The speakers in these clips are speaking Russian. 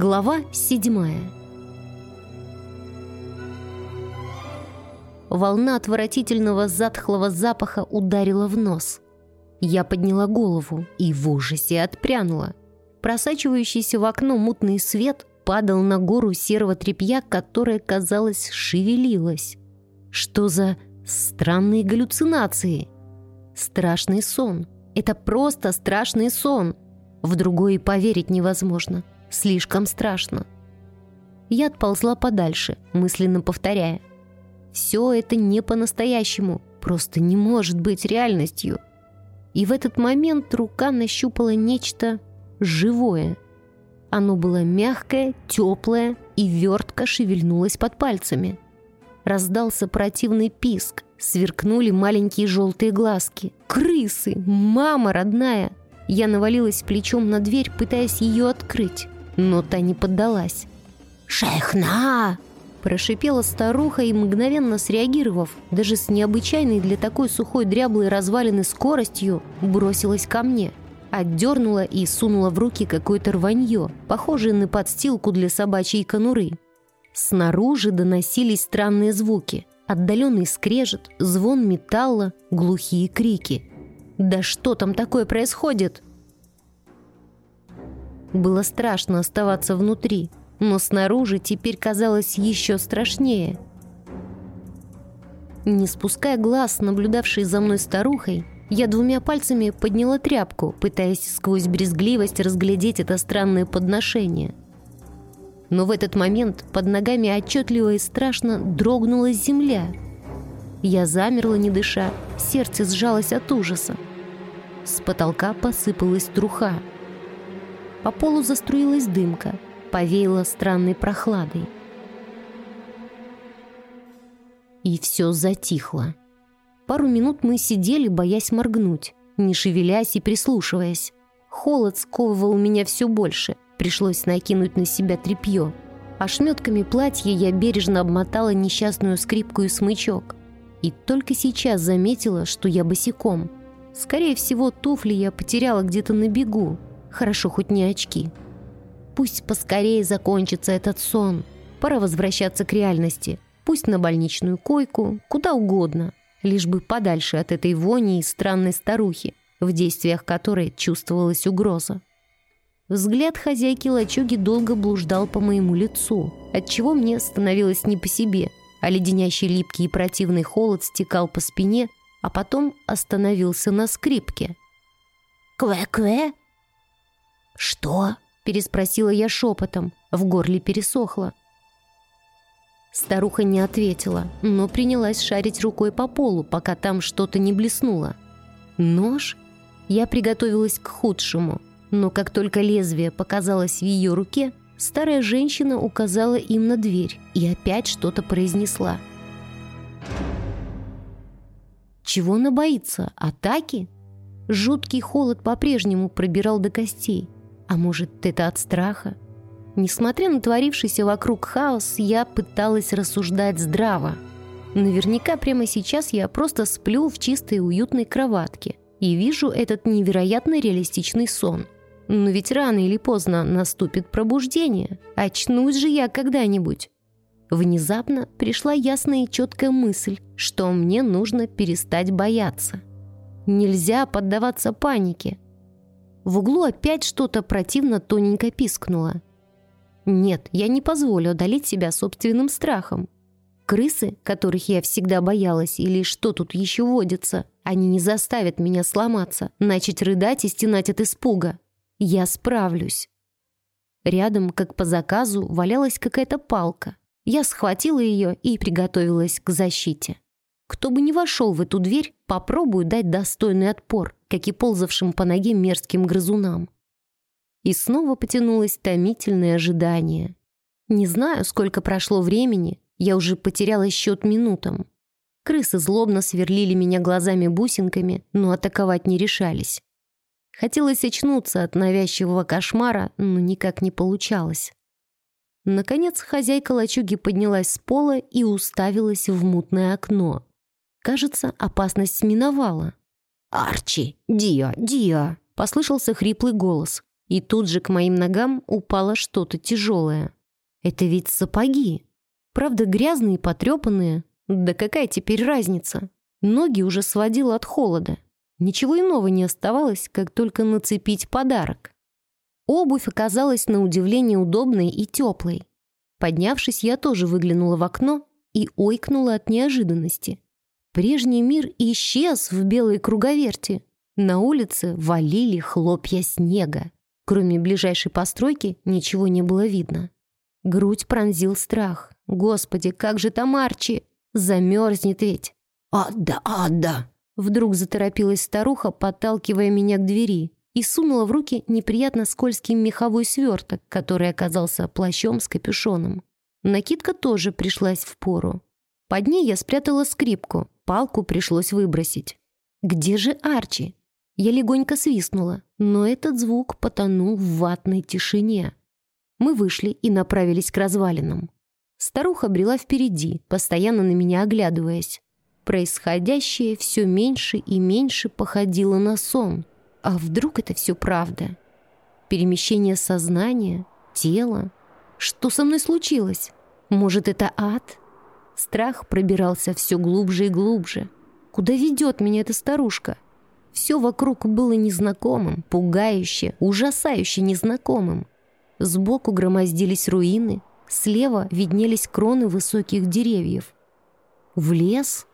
Глава седьмая Волна отвратительного затхлого запаха ударила в нос. Я подняла голову и в ужасе отпрянула. Просачивающийся в окно мутный свет падал на гору серого тряпья, которая, казалось, шевелилась. Что за странные галлюцинации? Страшный сон. Это просто страшный сон. В другое поверить невозможно. Слишком страшно. Я отползла подальше, мысленно повторяя. Все это не по-настоящему, просто не может быть реальностью. И в этот момент рука нащупала нечто живое. Оно было мягкое, теплое и вертко шевельнулось под пальцами. Раздался противный писк, сверкнули маленькие желтые глазки. «Крысы! Мама родная!» Я навалилась плечом на дверь, пытаясь ее открыть, но та не поддалась. «Шехна!» Прошипела старуха и, мгновенно среагировав, даже с необычайной для такой сухой дряблой развалины скоростью, бросилась ко мне. Отдернула и сунула в руки какое-то рванье, похожее на подстилку для собачьей конуры. Снаружи доносились странные звуки. Отдаленный скрежет, звон металла, глухие крики. «Да что там такое происходит?» Было страшно оставаться внутри, но снаружи теперь казалось еще страшнее. Не спуская глаз, наблюдавшей за мной старухой, я двумя пальцами подняла тряпку, пытаясь сквозь брезгливость разглядеть это странное подношение. Но в этот момент под ногами отчетливо и страшно дрогнула земля. Я замерла, не дыша, сердце сжалось от ужаса. С потолка посыпалась труха. По полу заструилась дымка — повеяло странной прохладой. И все затихло. Пару минут мы сидели, боясь моргнуть, не шевелясь и прислушиваясь. Холод сковывал меня все больше, пришлось накинуть на себя тряпье. Ошметками платья я бережно обмотала несчастную скрипку и смычок. И только сейчас заметила, что я босиком. Скорее всего, туфли я потеряла где-то на бегу. Хорошо, хоть не очки. Пусть поскорее закончится этот сон. Пора возвращаться к реальности. Пусть на больничную койку, куда угодно. Лишь бы подальше от этой вони и странной старухи, в действиях которой чувствовалась угроза. Взгляд хозяйки лачуги долго блуждал по моему лицу, отчего мне становилось не по себе, а леденящий липкий и противный холод стекал по спине, а потом остановился на скрипке. «Кве-кве?» «Что?» переспросила я шепотом. В горле пересохло. Старуха не ответила, но принялась шарить рукой по полу, пока там что-то не блеснуло. Нож? Я приготовилась к худшему, но как только лезвие показалось в ее руке, старая женщина указала им на дверь и опять что-то произнесла. Чего она боится? Атаки? Жуткий холод по-прежнему пробирал до костей. А может, это от страха? Несмотря на творившийся вокруг хаос, я пыталась рассуждать здраво. Наверняка прямо сейчас я просто сплю в чистой уютной кроватке и вижу этот невероятно реалистичный сон. Но ведь рано или поздно наступит пробуждение. Очнусь же я когда-нибудь. Внезапно пришла ясная и четкая мысль, что мне нужно перестать бояться. Нельзя поддаваться панике. В углу опять что-то противно тоненько пискнуло. Нет, я не позволю одолеть себя собственным страхом. Крысы, которых я всегда боялась, или что тут еще водится, они не заставят меня сломаться, начать рыдать и стенать от испуга. Я справлюсь. Рядом, как по заказу, валялась какая-то палка. Я схватила ее и приготовилась к защите. Кто бы ни вошел в эту дверь, попробую дать достойный отпор, как и ползавшим по ноге мерзким грызунам. И снова потянулось томительное ожидание. Не знаю, сколько прошло времени, я уже потеряла счет минутам. Крысы злобно сверлили меня глазами-бусинками, но атаковать не решались. Хотелось очнуться от навязчивого кошмара, но никак не получалось. Наконец хозяйка лачуги поднялась с пола и уставилась в мутное окно. Кажется, опасность миновала. «Арчи! Диа! Диа!» — послышался хриплый голос. И тут же к моим ногам упало что-то тяжелое. Это ведь сапоги. Правда, грязные потрепанные. Да какая теперь разница? Ноги уже сводило от холода. Ничего иного не оставалось, как только нацепить подарок. Обувь оказалась на удивление удобной и теплой. Поднявшись, я тоже выглянула в окно и ойкнула от неожиданности. Прежний мир исчез в белой круговерти. На улице валили хлопья снега. Кроме ближайшей постройки ничего не было видно. Грудь пронзил страх. «Господи, как же там Арчи? Замерзнет ведь!» «Ада, ада!» Вдруг заторопилась старуха, подталкивая меня к двери, и сунула в руки неприятно скользкий меховой сверток, который оказался плащом с капюшоном. Накидка тоже пришлась в пору. Под ней я спрятала скрипку, палку пришлось выбросить. «Где же Арчи?» Я легонько свистнула, но этот звук потонул в ватной тишине. Мы вышли и направились к развалинам. Старуха брела впереди, постоянно на меня оглядываясь. Происходящее все меньше и меньше походило на сон. А вдруг это все правда? Перемещение сознания, тела? Что со мной случилось? Может, это ад? Страх пробирался все глубже и глубже. Куда ведет меня эта старушка? Все вокруг было незнакомым, пугающе, ужасающе незнакомым. Сбоку громоздились руины, слева виднелись кроны высоких деревьев. В лес?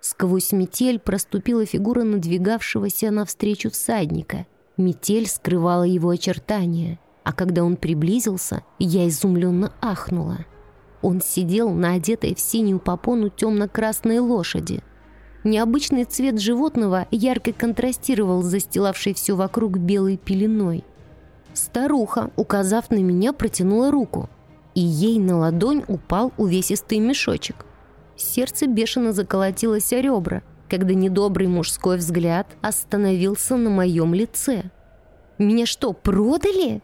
Сквозь метель проступила фигура надвигавшегося навстречу всадника. Метель скрывала его очертания, а когда он приблизился, я изумленно ахнула. Он сидел на одетой в синюю попону темно-красной лошади — Необычный цвет животного ярко контрастировал с застилавшей все вокруг белой пеленой. Старуха, указав на меня, протянула руку, и ей на ладонь упал увесистый мешочек. Сердце бешено заколотилось о ребра, когда недобрый мужской взгляд остановился на моем лице. «Меня что, продали?»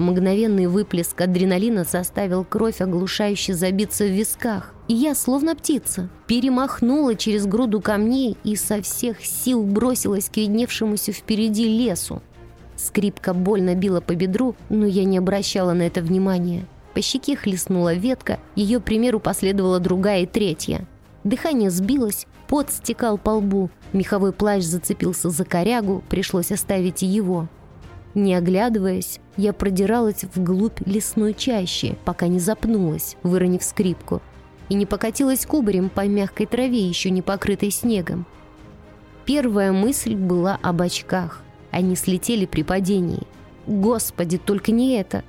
Мгновенный выплеск адреналина заставил кровь оглушающе забиться в висках, и я, словно птица, перемахнула через груду камней и со всех сил бросилась к видневшемуся впереди лесу. Скрипка больно била по бедру, но я не обращала на это внимания. По щеке хлестнула ветка, ее примеру последовала другая и третья. Дыхание сбилось, пот стекал по лбу, меховой плащ зацепился за корягу, пришлось оставить его. Не оглядываясь, я продиралась вглубь лесной чащи, пока не запнулась, выронив скрипку, и не покатилась кубарем по мягкой траве, еще не покрытой снегом. Первая мысль была об очках. Они слетели при падении. Господи, только не это!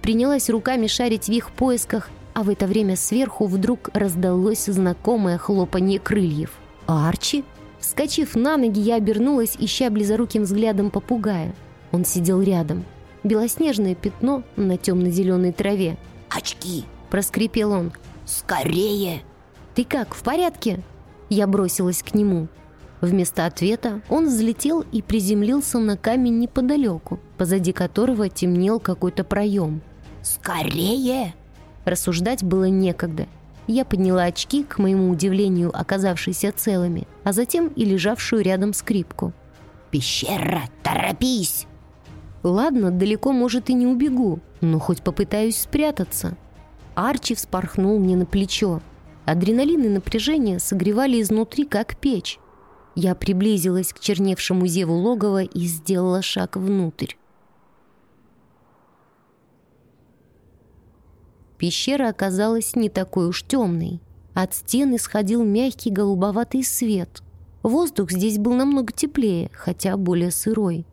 Принялась руками шарить в их поисках, а в это время сверху вдруг раздалось знакомое хлопанье крыльев. «Арчи?» Вскочив на ноги, я обернулась, ища близоруким взглядом попугая. Он сидел рядом. Белоснежное пятно на темно-зеленой траве. «Очки!» – проскрипел он. «Скорее!» «Ты как, в порядке?» Я бросилась к нему. Вместо ответа он взлетел и приземлился на камень неподалеку, позади которого темнел какой-то проем. «Скорее!» Рассуждать было некогда. Я подняла очки, к моему удивлению, оказавшиеся целыми, а затем и лежавшую рядом скрипку. «Пещера, торопись!» Ладно, далеко, может, и не убегу, но хоть попытаюсь спрятаться. Арчи вспорхнул мне на плечо. Адреналин и напряжение согревали изнутри, как печь. Я приблизилась к черневшему зеву логова и сделала шаг внутрь. Пещера оказалась не такой уж темной. От стен исходил мягкий голубоватый свет. Воздух здесь был намного теплее, хотя более сырой.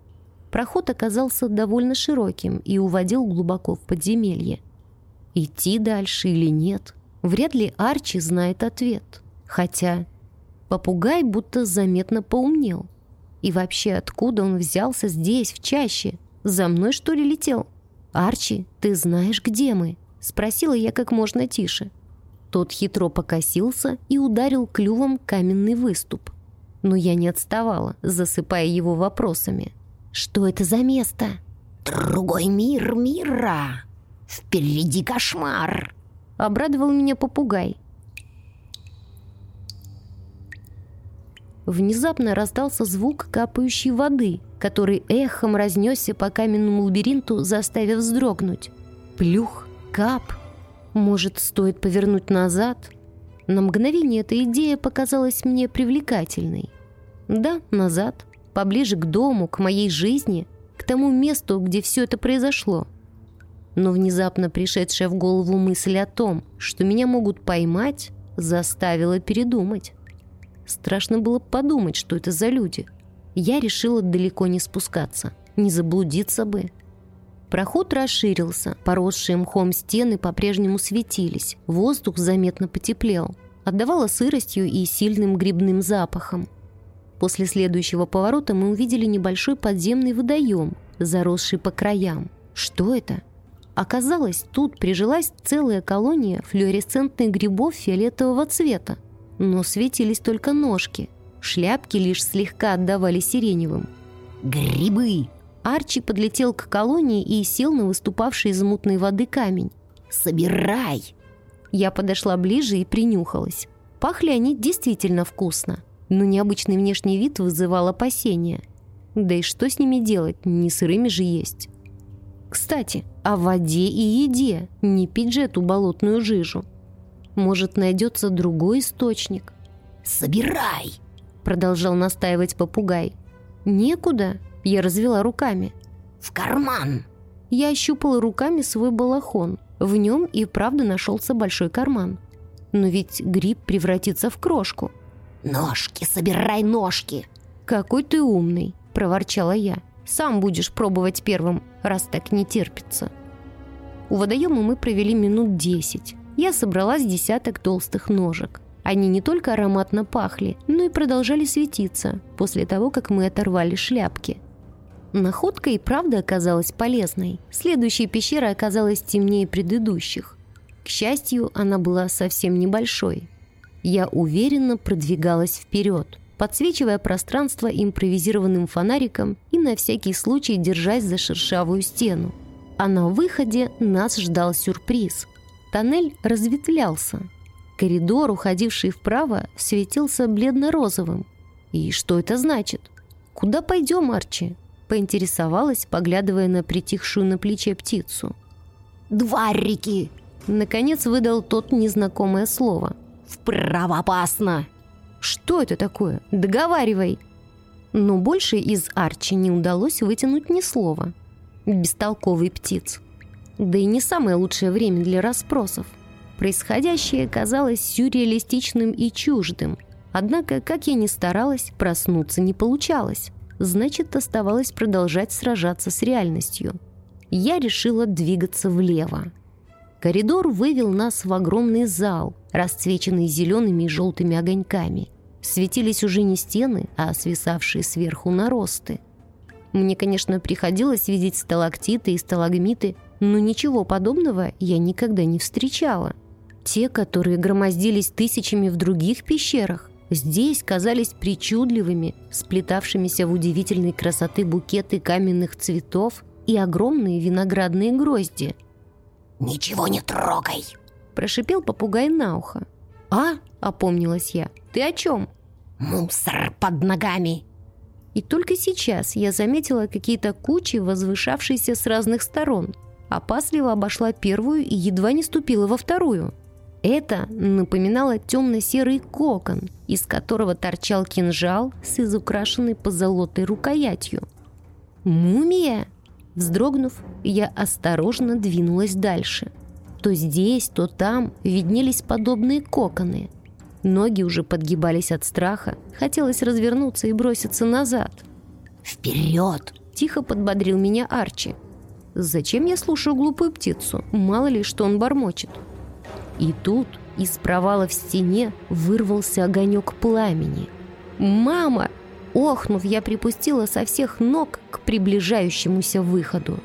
Проход оказался довольно широким и уводил глубоко в подземелье. Идти дальше или нет, вряд ли Арчи знает ответ. Хотя попугай будто заметно поумнел. И вообще, откуда он взялся здесь, в чаще? За мной, что ли, летел? «Арчи, ты знаешь, где мы?» — спросила я как можно тише. Тот хитро покосился и ударил клювом каменный выступ. Но я не отставала, засыпая его вопросами. Что это за место? Другой мир мира. Впереди кошмар. Обрадовал меня попугай. Внезапно раздался звук капающей воды, который эхом разнесся по каменному лабиринту, заставив вздрогнуть. Плюх, кап. Может, стоит повернуть назад? На мгновение эта идея показалась мне привлекательной. Да, назад, поближе к дому, к моей жизни, к тому месту, где все это произошло. Но внезапно пришедшая в голову мысль о том, что меня могут поймать, заставила передумать. Страшно было подумать, что это за люди. Я решила далеко не спускаться, не заблудиться бы. Проход расширился, поросшие мхом стены по-прежнему светились, воздух заметно потеплел, отдавало сыростью и сильным грибным запахом. После следующего поворота мы увидели небольшой подземный водоем, заросший по краям. Что это? Оказалось, тут прижилась целая колония флуоресцентных грибов фиолетового цвета но светились только ножки. Шляпки лишь слегка отдавали сиреневым. «Грибы!» Арчи подлетел к колонии и сел на выступавший из мутной воды камень. «Собирай!» Я подошла ближе и принюхалась. Пахли они действительно вкусно, но необычный внешний вид вызывал опасения. Да и что с ними делать, не сырыми же есть. Кстати, о воде и еде, не пить же эту болотную жижу. Может, найдется другой источник. «Собирай!» — продолжал настаивать попугай. «Некуда!» — я развела руками. «В карман!» Я ощупала руками свой балахон. В нем и правда нашелся большой карман. Но ведь гриб превратится в крошку. «Ножки, собирай ножки!» «Какой ты умный!» — проворчала я. «Сам будешь пробовать первым, раз так не терпится». У водоема мы провели минут десять я собрала с десяток толстых ножек. Они не только ароматно пахли, но и продолжали светиться после того, как мы оторвали шляпки. Находка и правда оказалась полезной. Следующая пещера оказалась темнее предыдущих. К счастью, она была совсем небольшой. Я уверенно продвигалась вперед, подсвечивая пространство импровизированным фонариком и на всякий случай держась за шершавую стену. А на выходе нас ждал сюрприз – Тоннель разветвлялся. Коридор, уходивший вправо, светился бледно-розовым. И что это значит? «Куда пойдем, Арчи?» поинтересовалась, поглядывая на притихшую на плече птицу. «Дворики!» Наконец выдал тот незнакомое слово. «Вправо опасно!» «Что это такое? Договаривай!» Но больше из Арчи не удалось вытянуть ни слова. Бестолковый птиц. Да и не самое лучшее время для расспросов. Происходящее казалось сюрреалистичным и чуждым. Однако, как я ни старалась, проснуться не получалось. Значит, оставалось продолжать сражаться с реальностью. Я решила двигаться влево. Коридор вывел нас в огромный зал, расцвеченный зелеными и желтыми огоньками. Светились уже не стены, а свисавшие сверху наросты. Мне, конечно, приходилось видеть сталактиты и сталагмиты, но ничего подобного я никогда не встречала. Те, которые громоздились тысячами в других пещерах, здесь казались причудливыми, сплетавшимися в удивительной красоты букеты каменных цветов и огромные виноградные грозди. «Ничего не трогай!» – прошипел попугай на ухо. «А?» – опомнилась я. «Ты о чем?» «Мусор под ногами!» И только сейчас я заметила какие-то кучи, возвышавшиеся с разных сторон – опасливо обошла первую и едва не ступила во вторую. Это напоминало темно-серый кокон, из которого торчал кинжал с изукрашенной позолотой рукоятью. «Мумия!» Вздрогнув, я осторожно двинулась дальше. То здесь, то там виднелись подобные коконы. Ноги уже подгибались от страха, хотелось развернуться и броситься назад. «Вперед!» – тихо подбодрил меня Арчи – Зачем я слушаю глупую птицу? Мало ли, что он бормочет. И тут из провала в стене вырвался огонек пламени. «Мама!» Охнув, я припустила со всех ног к приближающемуся выходу.